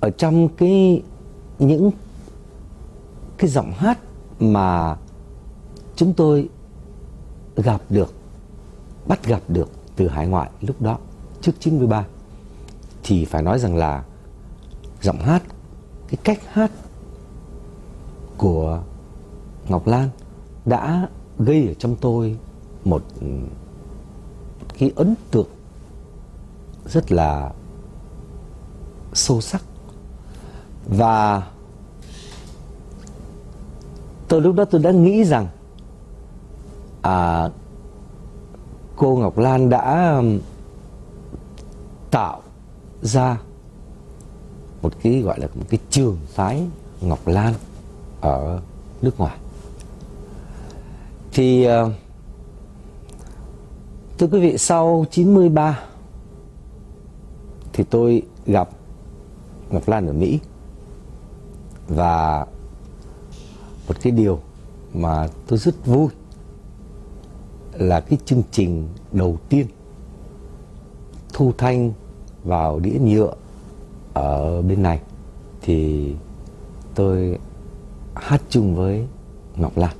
ở trong cái, những cái giọng hát mà chúng tôi gặp được, bắt gặp được từ hải ngoại lúc đó, trước 93 thì phải nói rằng là giọng hát, cái cách hát của Ngọc Lan đã gây ở trong tôi một cái ấn tượng rất là sâu sắc và tôi lúc đó tôi đã nghĩ rằng à, cô Ngọc Lan đã um, tạo ra một cái gọi là một cái trường phái Ngọc Lan ở nước ngoài. Thì ờ, thưa quý vị sau 93 thì tôi gặp Ngọc Lan ở Mỹ và một cái điều mà tôi rất vui là cái chương trình đầu tiên thu thanh vào đĩa nhựa ở bên này thì tôi hát chung với Ngọc Lan.